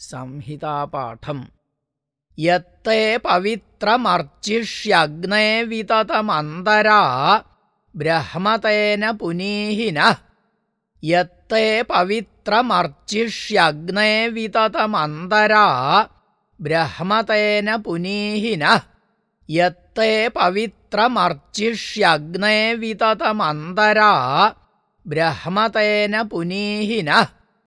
संहितापाठम्। यत्ते पवित्रमर्चिष्यग्ने विततमन्तरा ब्रह्मतेन पुनीहिनः यत्ते पवित्रमर्चिष्यग्ने विततमन्तरा ब्रह्मतेन पुनीहिनः यत्ते पवित्रमर्चिष्यग्ने विततमन्तरा ब्रह्मतेन पुनीहिनः